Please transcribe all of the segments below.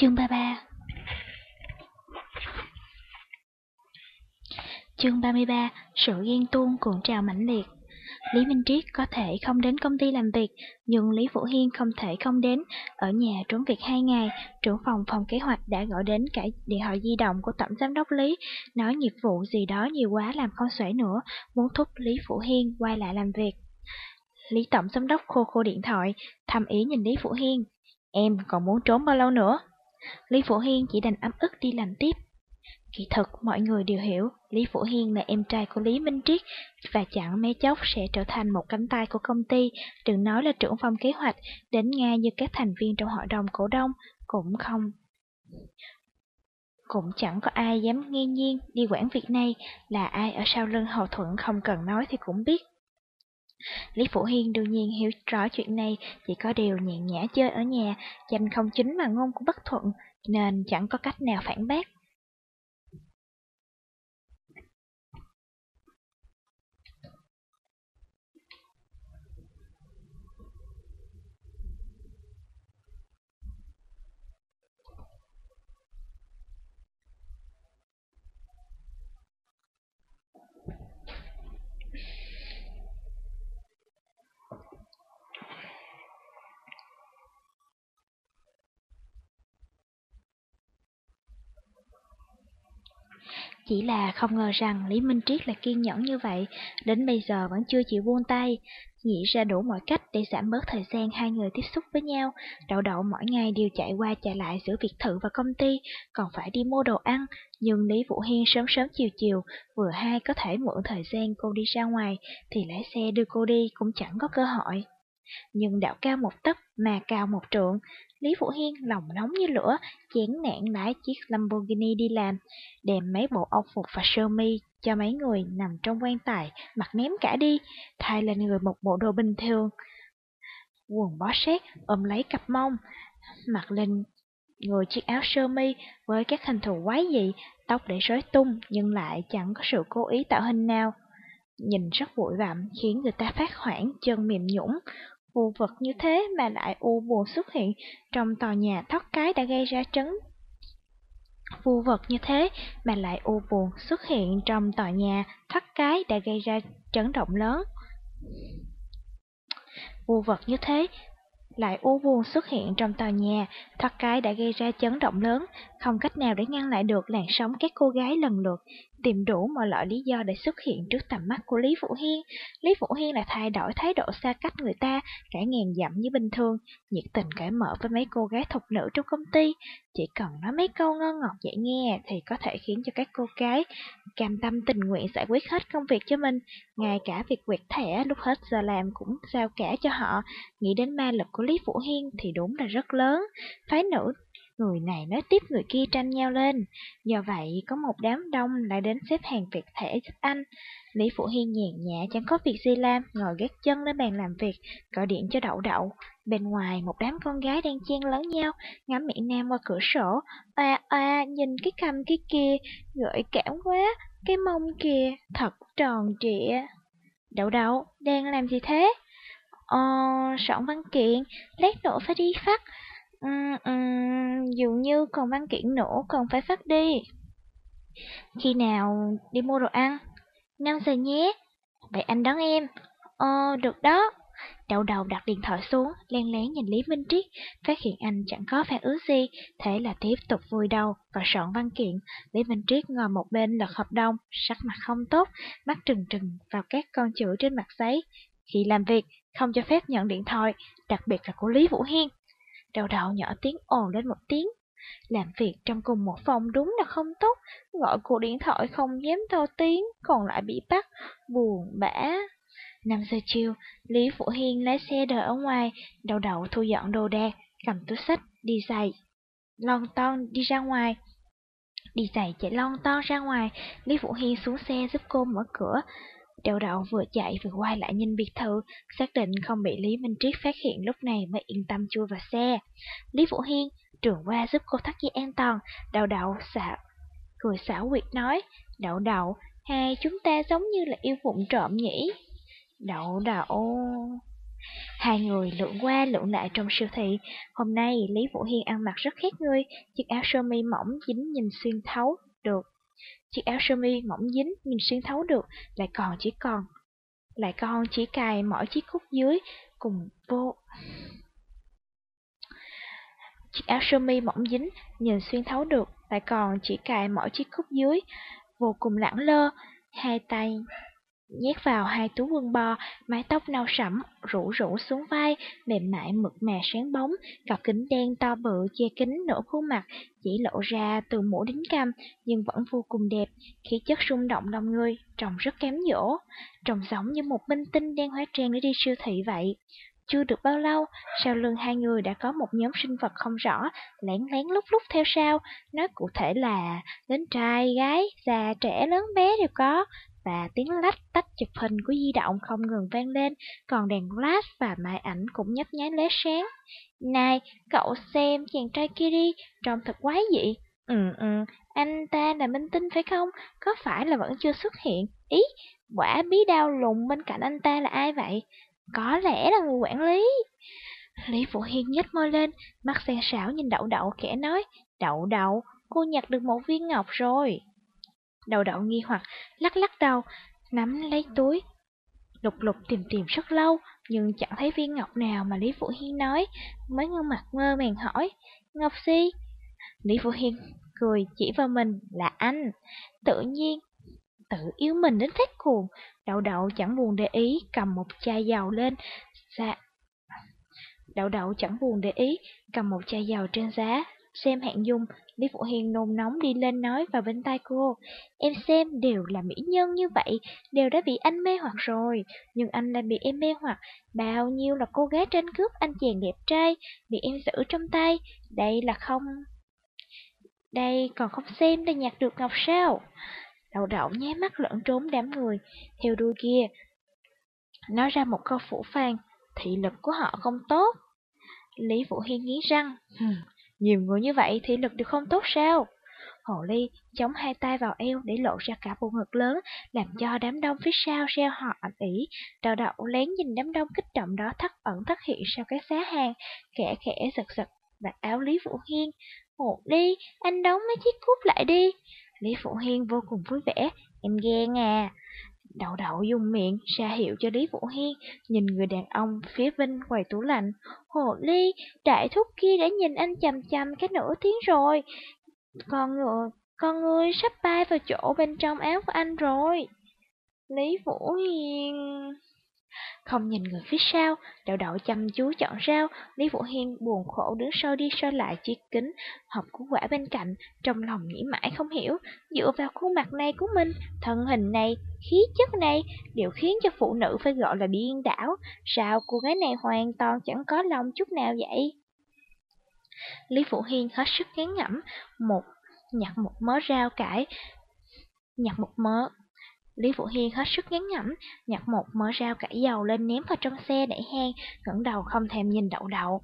Chương 33 Chương 33 Sự ghen tuông cuộn trào mãnh liệt Lý Minh Triết có thể không đến công ty làm việc, nhưng Lý Vũ Hiên không thể không đến. Ở nhà trốn việc hai ngày, trưởng phòng phòng kế hoạch đã gọi đến cả điện thoại di động của tổng giám đốc Lý, nói nghiệp vụ gì đó nhiều quá làm không xuể nữa, muốn thúc Lý Vũ Hiên quay lại làm việc. Lý tổng giám đốc khô khô điện thoại, thầm ý nhìn Lý Vũ Hiên. Em còn muốn trốn bao lâu nữa? Lý phổ Hiên chỉ đành ấm ức đi làm tiếp. Kỳ thực, mọi người đều hiểu, Lý phổ Hiên là em trai của Lý Minh Triết và chẳng mấy chốc sẽ trở thành một cánh tay của công ty, đừng nói là trưởng phòng kế hoạch, đến ngay như các thành viên trong hội đồng cổ đông, cũng không. Cũng chẳng có ai dám ngang nhiên đi quản việc này, là ai ở sau lưng hậu thuẫn không cần nói thì cũng biết. Lý Phủ Hiên đương nhiên hiểu rõ chuyện này, chỉ có điều nhàn nhã chơi ở nhà, danh không chính mà ngôn cũng bất thuận, nên chẳng có cách nào phản bác. Chỉ là không ngờ rằng Lý Minh Triết là kiên nhẫn như vậy, đến bây giờ vẫn chưa chịu buông tay, nghĩ ra đủ mọi cách để giảm bớt thời gian hai người tiếp xúc với nhau. Đậu đậu mỗi ngày đều chạy qua chạy lại giữa biệt thự và công ty, còn phải đi mua đồ ăn, nhưng Lý Vũ Hiên sớm sớm chiều chiều, vừa hai có thể mượn thời gian cô đi ra ngoài, thì lái xe đưa cô đi cũng chẳng có cơ hội. Nhưng đạo cao một tấc mà cao một trượng, Lý Phụ Hiên lòng nóng như lửa, chén nạn lái chiếc Lamborghini đi làm, đem mấy bộ âu phục và sơ mi cho mấy người nằm trong quan tài, mặc ném cả đi, thay lên người một bộ đồ bình thường. Quần bó sát, ôm lấy cặp mông, mặc lên người chiếc áo sơ mi với các hình thù quái dị, tóc để rối tung nhưng lại chẳng có sự cố ý tạo hình nào. Nhìn rất bụi bặm khiến người ta phát hoảng chân mềm nhũng, U vật như thế mà lại u buồn xuất hiện trong tòa nhà thóc cái đã gây ra trấn. Vu vật như thế mà lại u buồn xuất hiện trong tòa nhà thắt cái đã gây ra chấn động lớn. Vu vật như thế lại u buồn xuất hiện trong tòa nhà, thắt cái đã gây ra chấn động lớn, không cách nào để ngăn lại được làn sóng các cô gái lần lượt tìm đủ mọi loại lý do để xuất hiện trước tầm mắt của Lý Vũ Hiên. Lý Vũ Hiên là thay đổi thái độ xa cách người ta, cả ngàn dặm như bình thường, nhiệt tình cởi mở với mấy cô gái thục nữ trong công ty. Chỉ cần nói mấy câu ngon ngọt dễ nghe thì có thể khiến cho các cô gái cam tâm tình nguyện giải quyết hết công việc cho mình. Ngay cả việc quẹt thẻ lúc hết giờ làm cũng giao cả cho họ. Nghĩ đến ma lực của Lý Vũ Hiên thì đúng là rất lớn. Phái nữ Người này nói tiếp người kia tranh nhau lên. Do vậy, có một đám đông lại đến xếp hàng việc thể giúp anh. Lý Phụ Hiên nhàn nhã chẳng có việc gì làm, ngồi gác chân lên bàn làm việc, gọi điện cho đậu đậu. Bên ngoài, một đám con gái đang chen lấn nhau, ngắm Mỹ Nam qua cửa sổ. À à, nhìn cái cầm cái kia, gợi cảm quá, cái mông kìa, thật tròn trịa. Đậu đậu, đang làm gì thế? Ờ, soạn văn kiện, lát nữa phải đi phát. Ừ, ừ, dường như còn văn kiện nữa còn phải phát đi. Khi nào đi mua đồ ăn? 5 giờ nhé. Vậy anh đón em. Ờ, được đó. Đậu đầu đặt điện thoại xuống, len lén nhìn Lý Minh Triết, phát hiện anh chẳng có phản ứng gì, thế là tiếp tục vui đầu và soạn văn kiện. Lý Minh Triết ngồi một bên lật hợp đồng, sắc mặt không tốt, mắt trừng trừng vào các con chữ trên mặt giấy. Khi làm việc, không cho phép nhận điện thoại, đặc biệt là của Lý Vũ Hiên. Đầu đầu nhỏ tiếng ồn lên một tiếng. Làm việc trong cùng một phòng đúng là không tốt, gọi cuộc điện thoại không dám to tiếng, còn lại bị bắt, buồn bã. 5 giờ chiều, Lý Phụ Hiên lái xe đợi ở ngoài, đầu đầu thu dọn đồ đạc, cầm túi sách, đi giày, lon ton đi ra ngoài. Đi giày chạy lon ton ra ngoài, Lý Phụ Hiên xuống xe giúp cô mở cửa, Đậu đậu vừa chạy vừa quay lại nhìn biệt thự, xác định không bị Lý Minh Triết phát hiện lúc này mới yên tâm chui vào xe. Lý Vũ Hiên trường qua giúp cô thắt dây an toàn, đậu đậu xạo, cười xảo quyệt nói, đậu đậu, hai chúng ta giống như là yêu vụng trộm nhỉ. Đậu đậu... Hai người lượn qua lượn lại trong siêu thị. Hôm nay, Lý Vũ Hiên ăn mặc rất khét người, chiếc áo sơ mi mỏng dính nhìn xuyên thấu được. Chiếc áo sơ mi mỏng dính nhìn xuyên thấu được, lại còn chỉ còn lại còn chỉ cài mỗi chiếc cúc dưới cùng vô. Chiếc áo sơ mi mỏng dính nhìn xuyên thấu được lại còn chỉ cài mỗi chiếc cúc dưới vô cùng lẳng lơ hai tay nhét vào hai túi quần bò, mái tóc nâu sẫm, rủ rủ xuống vai, mềm mại mượt mà sáng bóng, cặp kính đen to bự che kín nửa khuôn mặt, chỉ lộ ra từ mũi đến cằm, nhưng vẫn vô cùng đẹp, khí chất rung động lòng người, trông rất kém dỗ, trông giống như một minh tinh đang hóa trang để đi siêu thị vậy. Chưa được bao lâu, sau lưng hai người đã có một nhóm sinh vật không rõ, lén lén lúc lúc theo sau, nói cụ thể là đến trai, gái, già, trẻ, lớn bé đều có, và tiếng lách tách chụp hình của di động không ngừng vang lên, còn đèn flash và máy ảnh cũng nhấp nháy lóe sáng. Này, cậu xem chàng trai kia đi, trông thật quái dị. Ừ ừ, anh ta là minh tinh phải không? Có phải là vẫn chưa xuất hiện? Ý, quả bí đao lùng bên cạnh anh ta là ai vậy? Có lẽ là người quản lý. Lý Phụ Hiên nhếch môi lên, mắt xen sảo nhìn đậu đậu kẻ nói, đậu đậu, cô nhặt được một viên ngọc rồi. Đầu đậu nghi hoặc, lắc lắc đầu, nắm lấy túi. Lục lục tìm tìm rất lâu, nhưng chẳng thấy viên ngọc nào mà Lý Phụ Hiên nói, mới ngưng mặt mơ màng hỏi, Ngọc Si? Lý Phụ Hiên cười chỉ vào mình là anh, tự nhiên, tự yêu mình đến phát cuồng, đậu đậu chẳng buồn để ý, cầm một chai dầu lên, dạ Đậu đậu chẳng buồn để ý, cầm một chai dầu trên giá, xem hạng dung, Lý Phụ Hiền nôn nóng đi lên nói vào bên tai cô. Em xem đều là mỹ nhân như vậy, đều đã bị anh mê hoặc rồi. Nhưng anh lại bị em mê hoặc, bao nhiêu là cô gái trên cướp anh chàng đẹp trai, bị em giữ trong tay. Đây là không... Đây còn không xem đã nhặt được ngọc sao. Đầu đậu nhé mắt lẫn trốn đám người, theo đuôi kia. Nói ra một câu phủ phàng, thị lực của họ không tốt. Lý Vũ Hiên nghĩ răng, nhiều người như vậy thì lực được không tốt sao? Hồ ly chống hai tay vào eo để lộ ra cả bộ ngực lớn, làm cho đám đông phía sau reo họ ảnh ỉ. Đào đậu lén nhìn đám đông kích động đó thất ẩn thất hiện sau cái xá hàng, khẽ khẽ giật giật vạt áo Lý Vũ Hiên. Hồ ly, anh đóng mấy chiếc cúp lại đi. Lý Phụ Hiên vô cùng vui vẻ, em ghen à. Đậu đậu dùng miệng ra hiệu cho Lý Vũ Hiên, nhìn người đàn ông phía bên quầy tủ lạnh. Hồ ly, đại thúc kia đã nhìn anh chầm chầm cái nửa tiếng rồi. Con người, con người sắp bay vào chỗ bên trong áo của anh rồi. Lý Vũ Hiên... Không nhìn người phía sau, đậu đậu chăm chú chọn rau, Lý Vũ Hiên buồn khổ đứng sau đi sau lại chiếc kính, hộp củ quả bên cạnh, trong lòng nghĩ mãi không hiểu, dựa vào khuôn mặt này của mình, thân hình này, khí chất này, đều khiến cho phụ nữ phải gọi là điên đảo, sao cô gái này hoàn toàn chẳng có lòng chút nào vậy? Lý Phụ Hiên hết sức ngán ngẩm, một nhặt một mớ rau cải, nhặt một mớ Lý Phụ Hiên hết sức ngán ngẩm, nhặt một mớ rau cải dầu lên ném vào trong xe để hang, ngẩng đầu không thèm nhìn đậu đậu.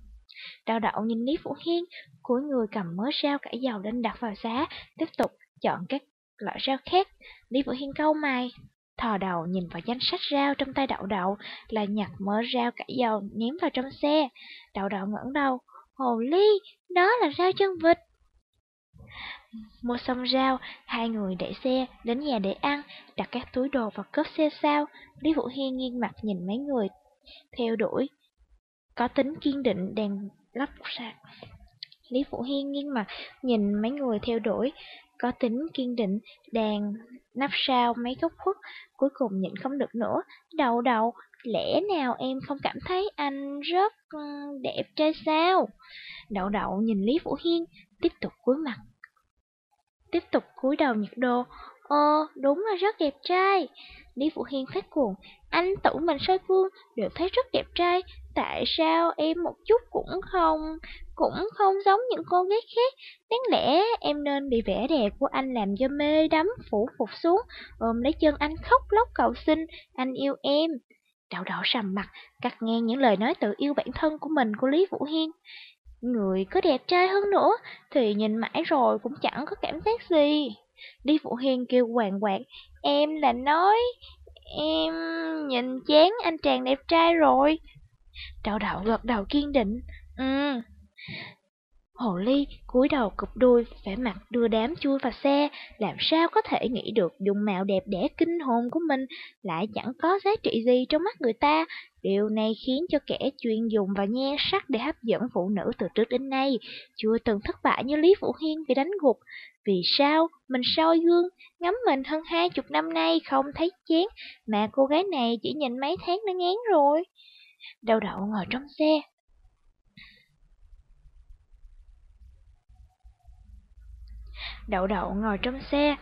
Đậu đậu nhìn Lý Phụ Hiên, cuối người cầm mớ rau cải dầu lên đặt vào giá, tiếp tục chọn các loại rau khác. Lý Phụ Hiên câu mày, thò đầu nhìn vào danh sách rau trong tay đậu đậu, là nhặt mớ rau cải dầu ném vào trong xe. Đậu đậu ngẩng đầu, hồ ly, đó là rau chân vịt. Mua xong rau, hai người đẩy xe đến nhà để ăn, đặt các túi đồ vào cốp xe sau. Lý Vũ Hiên nghiêng mặt nhìn mấy người theo đuổi, có tính kiên định đèn lắp sạc. Lý Vũ Hiên nghiêng mặt nhìn mấy người theo đuổi, có tính kiên định, đàn nắp sao mấy góc khuất, cuối cùng nhịn không được nữa. Đầu đầu, lẽ nào em không cảm thấy anh rất ừ, đẹp trai sao? Đậu đậu nhìn Lý Vũ Hiên, tiếp tục cúi mặt tiếp tục cúi đầu nhặt đồ. Ồ, đúng là rất đẹp trai. Lý Phụ Hiên phát cuồng, anh tủ mình soi gương đều thấy rất đẹp trai, tại sao em một chút cũng không, cũng không giống những cô gái khác. Đáng lẽ em nên bị vẻ đẹp của anh làm cho mê đắm, phủ phục xuống, ôm lấy chân anh khóc lóc cầu xin, anh yêu em. Đậu đỏ sầm mặt, cắt ngang những lời nói tự yêu bản thân của mình của Lý Vũ Hiên. Người có đẹp trai hơn nữa thì nhìn mãi rồi cũng chẳng có cảm giác gì. Lý Phụ Hiên kêu hoàng quạt, em là nói, em nhìn chán anh chàng đẹp trai rồi. Đậu đậu gật đầu kiên định. Ừ. Hồ ly cúi đầu cụp đuôi, vẻ mặt đưa đám chui vào xe, làm sao có thể nghĩ được dung mạo đẹp đẽ kinh hồn của mình lại chẳng có giá trị gì trong mắt người ta. Điều này khiến cho kẻ chuyên dùng và nhan sắc để hấp dẫn phụ nữ từ trước đến nay, chưa từng thất bại như Lý Vũ Hiên bị đánh gục. Vì sao mình soi gương, ngắm mình hơn hai chục năm nay không thấy chén, mà cô gái này chỉ nhìn mấy tháng đã ngán rồi. Đậu đậu ngồi trong xe, Đậu đậu ngồi trong xe.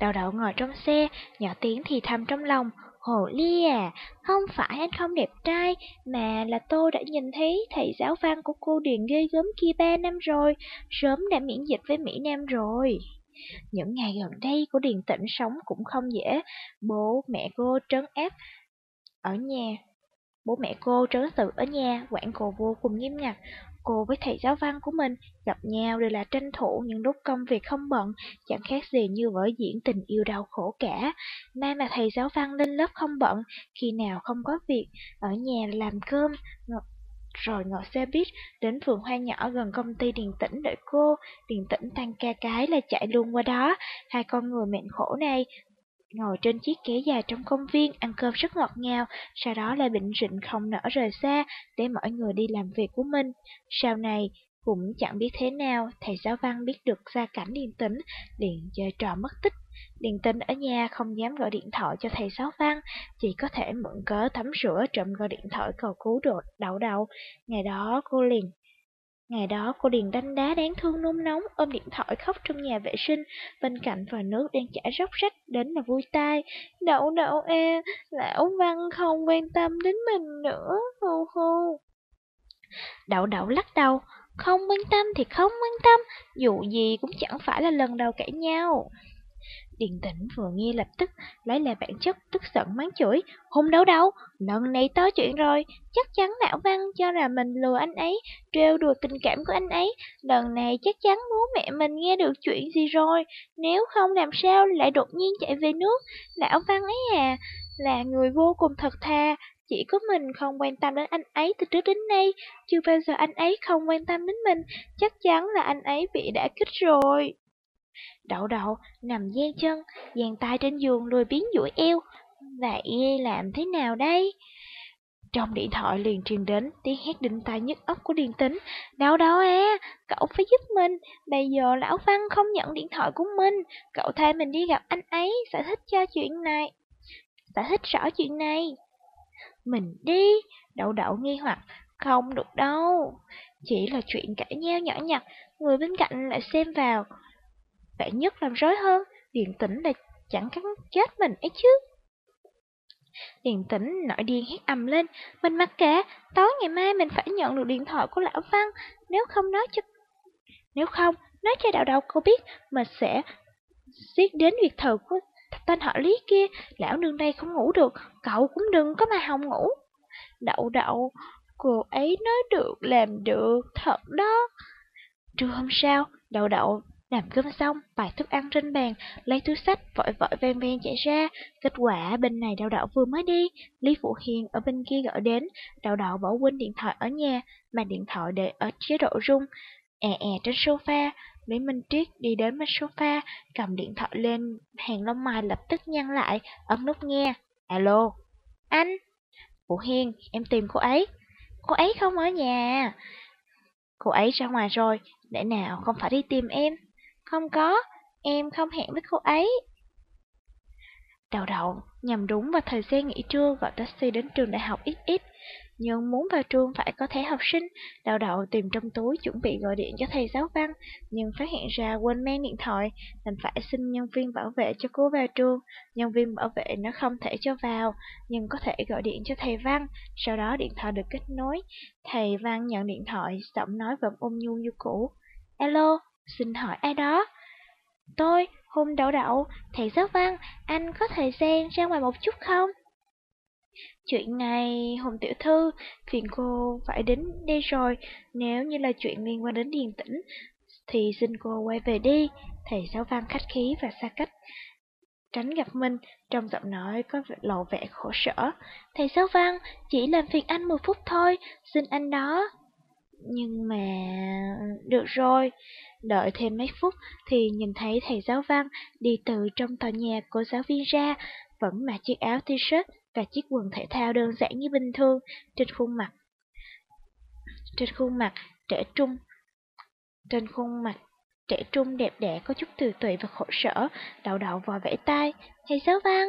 Đậu đậu ngồi trong xe, nhỏ tiếng thì thầm trong lòng. Hồ Ly à, không phải anh không đẹp trai, mà là tôi đã nhìn thấy thầy giáo văn của cô Điền ghê gớm kia ba năm rồi, sớm đã miễn dịch với Mỹ Nam rồi. Những ngày gần đây của Điền Tĩnh sống cũng không dễ, bố mẹ cô trấn áp ở nhà. Bố mẹ cô trấn tự ở nhà, quản cô vô cùng nghiêm ngặt. Cô với thầy giáo văn của mình gặp nhau đều là tranh thủ những lúc công việc không bận, chẳng khác gì như vở diễn tình yêu đau khổ cả. Mai mà thầy giáo văn lên lớp không bận, khi nào không có việc, ở nhà làm cơm, rồi ngồi xe buýt đến vườn hoa nhỏ gần công ty Điền Tĩnh đợi cô. Điền Tĩnh tăng ca cái là chạy luôn qua đó. Hai con người mệnh khổ này ngồi trên chiếc ghế dài trong công viên, ăn cơm rất ngọt ngào, sau đó lại bệnh rịnh không nở rời xa, để mọi người đi làm việc của mình. Sau này, cũng chẳng biết thế nào, thầy giáo văn biết được gia cảnh điền tĩnh, liền chơi trò mất tích. Điền tĩnh ở nhà không dám gọi điện thoại cho thầy giáo văn, chỉ có thể mượn cớ tắm rửa trộm gọi điện thoại cầu cứu đột đậu đầu. Ngày đó cô liền Ngày đó cô Điền đanh đá đáng thương nôn nóng ôm điện thoại khóc trong nhà vệ sinh, bên cạnh vòi nước đang chảy róc rách đến là vui tai. Đậu đậu e, lão văn không quan tâm đến mình nữa, hu hu. Đậu đậu lắc đầu, không quan tâm thì không quan tâm, dù gì cũng chẳng phải là lần đầu cãi nhau. Điền tĩnh vừa nghe lập tức lấy lại bản chất tức giận mắng chửi. hôn đấu đâu, lần này to chuyện rồi. Chắc chắn lão văn cho là mình lừa anh ấy, trêu đùa tình cảm của anh ấy. Lần này chắc chắn bố mẹ mình nghe được chuyện gì rồi. Nếu không làm sao lại đột nhiên chạy về nước. Lão văn ấy à, là người vô cùng thật thà. Chỉ có mình không quan tâm đến anh ấy từ trước đến nay, chưa bao giờ anh ấy không quan tâm đến mình, chắc chắn là anh ấy bị đã kích rồi. Đậu đậu nằm dang chân, dàn tay trên giường lùi biến duỗi eo. Vậy làm thế nào đây? Trong điện thoại liền truyền đến tiếng hét đinh tai nhức óc của Điền Tính. Đậu đậu à, cậu phải giúp mình. Bây giờ lão Văn không nhận điện thoại của mình. Cậu thay mình đi gặp anh ấy, giải thích cho chuyện này. Giải thích rõ chuyện này. Mình đi, đậu đậu nghi hoặc. Không được đâu. Chỉ là chuyện cãi nhau nhỏ nhặt, người bên cạnh lại xem vào. Vậy nhất làm rối hơn, điện tĩnh là chẳng cắn chết mình ấy chứ. Điền tĩnh nổi điên hét ầm lên, mình mặc kệ, tối ngày mai mình phải nhận được điện thoại của lão Văn, nếu không nói cho... Nếu không, nói cho đạo đầu cô biết, mình sẽ giết đến việc thờ của tên họ Lý kia, lão nương đây không ngủ được, cậu cũng đừng có mà hòng ngủ. Đậu đậu, cô ấy nói được làm được, thật đó. Trưa hôm sau, đậu đậu làm cơm xong, bài thức ăn trên bàn, lấy túi sách, vội vội ven ven chạy ra. Kết quả bên này đào đậu vừa mới đi, Lý Phụ Hiền ở bên kia gọi đến, đào đậu bỏ quên điện thoại ở nhà, mà điện thoại để ở chế độ rung. è è trên sofa, Lý Minh Triết đi đến bên sofa, cầm điện thoại lên, hàng lông mày lập tức nhăn lại, ấn nút nghe. Alo, anh? Phụ Hiền, em tìm cô ấy. Cô ấy không ở nhà. Cô ấy ra ngoài rồi, để nào không phải đi tìm em. Không có, em không hẹn với cô ấy. Đầu đậu, nhằm đúng vào thời gian nghỉ trưa gọi taxi đến trường đại học XX. Nhưng muốn vào trường phải có thẻ học sinh, đào đậu tìm trong túi chuẩn bị gọi điện cho thầy giáo văn, nhưng phát hiện ra quên mang điện thoại, nên phải xin nhân viên bảo vệ cho cô vào trường. Nhân viên bảo vệ nó không thể cho vào, nhưng có thể gọi điện cho thầy văn, sau đó điện thoại được kết nối. Thầy văn nhận điện thoại, giọng nói vẫn ôm nhu như cũ. Alo, Xin hỏi ai đó? Tôi, Hùng Đậu Đậu, thầy giáo văn, anh có thời gian ra ngoài một chút không? Chuyện này, Hùng Tiểu Thư, phiền cô phải đến đây rồi, nếu như là chuyện liên quan đến điền tĩnh, thì xin cô quay về đi. Thầy giáo văn khách khí và xa cách. tránh gặp Minh, trong giọng nói có lộ vẻ khổ sở. Thầy giáo văn, chỉ làm phiền anh một phút thôi, xin anh đó. Nhưng mà... Ừ, được rồi, đợi thêm mấy phút thì nhìn thấy thầy giáo văn đi từ trong tòa nhà của giáo viên ra, vẫn mặc chiếc áo t-shirt và chiếc quần thể thao đơn giản như bình thường, trên khuôn mặt. Trên khuôn mặt trẻ trung, trên khuôn mặt trẻ trung đẹp đẽ có chút từ tụy và khổ sở, đậu đậu vò vẫy tay, thầy giáo văn.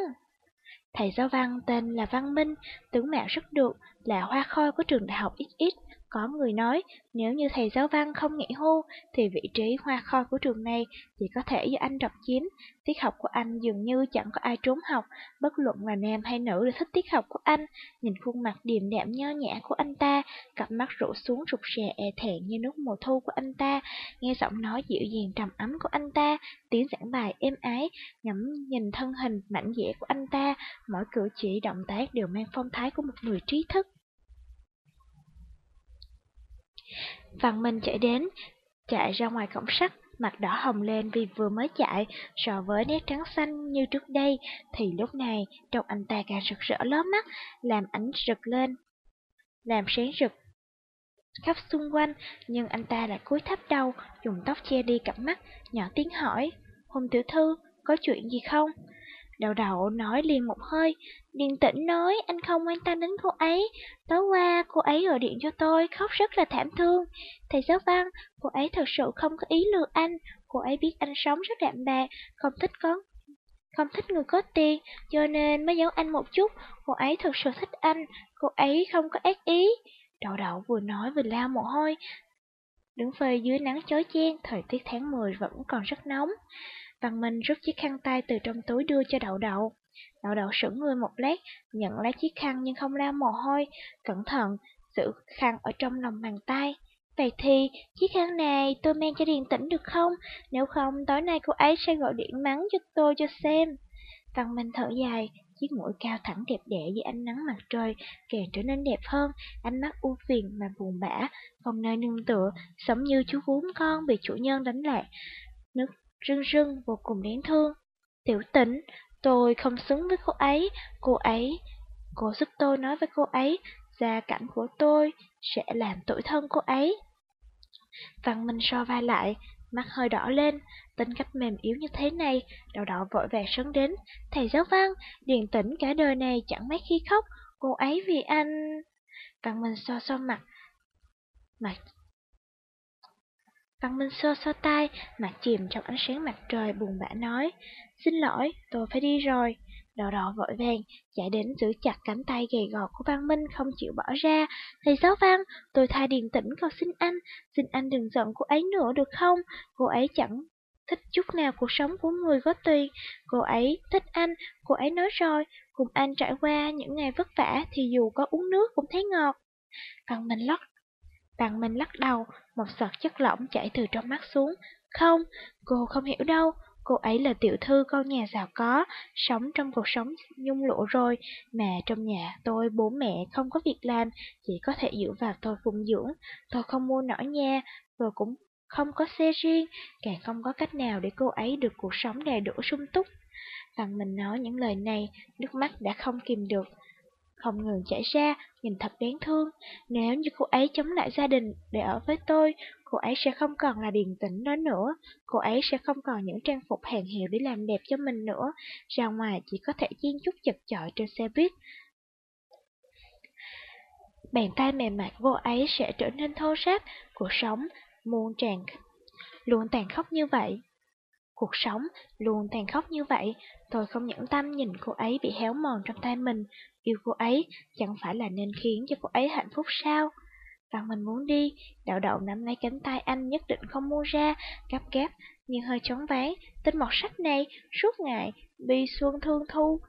Thầy giáo văn tên là Văn Minh, tướng mạo rất được, là hoa khôi của trường đại học XX, có người nói, nếu như thầy giáo văn không nghỉ hưu, thì vị trí hoa khôi của trường này chỉ có thể do anh độc chiếm. Tiết học của anh dường như chẳng có ai trốn học, bất luận là nam hay nữ đều thích tiết học của anh. Nhìn khuôn mặt điềm đạm nho nhã của anh ta, cặp mắt rũ xuống rụt rè e thẹn như nước mùa thu của anh ta, nghe giọng nói dịu dàng trầm ấm của anh ta, tiếng giảng bài êm ái, ngắm nhìn thân hình mảnh dẻ của anh ta, mỗi cử chỉ động tác đều mang phong thái của một người trí thức. Văn Minh chạy đến, chạy ra ngoài cổng sắt, mặt đỏ hồng lên vì vừa mới chạy, so với nét trắng xanh như trước đây, thì lúc này trông anh ta càng rực rỡ lóa mắt, làm ánh rực lên, làm sáng rực khắp xung quanh, nhưng anh ta lại cúi thấp đầu, dùng tóc che đi cặp mắt, nhỏ tiếng hỏi, Hùng tiểu thư, có chuyện gì không? Đậu đậu nói liền một hơi, điềm tĩnh nói anh không quan tâm đến cô ấy. Tối qua cô ấy gọi điện cho tôi, khóc rất là thảm thương. Thầy giáo văn, cô ấy thật sự không có ý lừa anh. Cô ấy biết anh sống rất đạm bạc, không thích có không thích người có tiền, cho nên mới giấu anh một chút. Cô ấy thật sự thích anh, cô ấy không có ác ý. Đậu đậu vừa nói vừa lao mồ hôi. Đứng phơi dưới nắng chói chang, thời tiết tháng 10 vẫn còn rất nóng. Văn Minh rút chiếc khăn tay từ trong túi đưa cho đậu đậu. Đậu đậu sững người một lát, nhận lấy chiếc khăn nhưng không lao mồ hôi, cẩn thận, giữ khăn ở trong lòng bàn tay. Vậy thì, chiếc khăn này tôi mang cho Điền Tĩnh được không? Nếu không, tối nay cô ấy sẽ gọi điện mắng cho tôi cho xem. Văn Minh thở dài, chiếc mũi cao thẳng đẹp đẽ dưới ánh nắng mặt trời càng trở nên đẹp hơn, ánh mắt u phiền mà buồn bã, không nơi nương tựa, sống như chú cún con bị chủ nhân đánh lạc. Rưng rưng vô cùng đáng thương. Tiểu tĩnh, tôi không xứng với cô ấy, cô ấy, cô giúp tôi nói với cô ấy, gia cảnh của tôi sẽ làm tủi thân cô ấy. Văn Minh so vai lại, mắt hơi đỏ lên, tính cách mềm yếu như thế này, đầu đỏ vội vàng sấn đến. Thầy giáo văn, điền tĩnh cả đời này chẳng mấy khi khóc, cô ấy vì anh... Văn Minh so so mặt, mặt Văn Minh xô xô tay, mặt chìm trong ánh sáng mặt trời buồn bã nói, xin lỗi, tôi phải đi rồi. Đỏ đỏ vội vàng, chạy đến giữ chặt cánh tay gầy gò của Văn Minh không chịu bỏ ra. Thầy giáo Văn, tôi thay điền tĩnh cầu xin anh, xin anh đừng giận cô ấy nữa được không? Cô ấy chẳng thích chút nào cuộc sống của người có tiền. Cô ấy thích anh, cô ấy nói rồi, cùng anh trải qua những ngày vất vả thì dù có uống nước cũng thấy ngọt. Văn Minh lót Văn Minh lắc đầu, một giọt chất lỏng chảy từ trong mắt xuống. Không, cô không hiểu đâu, cô ấy là tiểu thư con nhà giàu có, sống trong cuộc sống nhung lụa rồi, mà trong nhà tôi bố mẹ không có việc làm, chỉ có thể dựa vào tôi phụng dưỡng. Tôi không mua nổi nhà, rồi cũng không có xe riêng, càng không có cách nào để cô ấy được cuộc sống đầy đủ sung túc. Văn mình nói những lời này, nước mắt đã không kìm được, không ngừng chảy ra, nhìn thật đáng thương. Nếu như cô ấy chống lại gia đình để ở với tôi, cô ấy sẽ không còn là điềm tĩnh đó nữa. Cô ấy sẽ không còn những trang phục hàng hiệu để làm đẹp cho mình nữa. Ra ngoài chỉ có thể chiên chút chật chội trên xe buýt. Bàn tay mềm mại của cô ấy sẽ trở nên thô ráp, cuộc sống muôn tràn luôn tàn khốc như vậy. Cuộc sống luôn tàn khốc như vậy, tôi không nhẫn tâm nhìn cô ấy bị héo mòn trong tay mình, Yêu cô ấy chẳng phải là nên khiến cho cô ấy hạnh phúc sao? Và mình muốn đi, đạo đậu nắm lấy cánh tay anh nhất định không mua ra, gấp gáp, nhưng hơi chóng ván, tên mọt sách này, suốt ngày, bi xuân thương thu.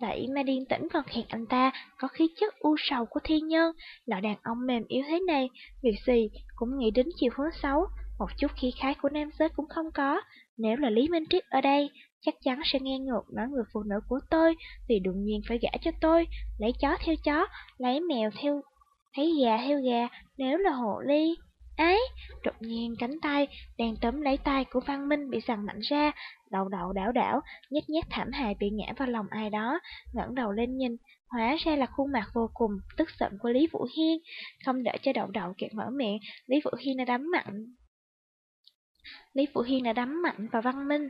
Vậy mà điên tĩnh còn khen anh ta có khí chất u sầu của thiên nhân, loại đàn ông mềm yếu thế này, việc gì cũng nghĩ đến chiều hướng xấu, một chút khí khái của nam giới cũng không có. Nếu là Lý Minh Triết ở đây, chắc chắn sẽ nghe ngược nói người phụ nữ của tôi, thì đương nhiên phải gả cho tôi, lấy chó theo chó, lấy mèo theo, thấy gà theo gà, nếu là hộ ly. Ấy, đột nhiên cánh tay đang tóm lấy tay của Văn Minh bị giằng mạnh ra, đầu đầu đảo đảo, nhét nhét thảm hại bị ngã vào lòng ai đó, ngẩng đầu lên nhìn, hóa ra là khuôn mặt vô cùng tức giận của Lý Vũ Hiên, không đợi cho đậu đậu kịp mở miệng, Lý Vũ Hiên đã đấm mạnh. Lý Phụ Hiên đã đấm mạnh vào Văn Minh.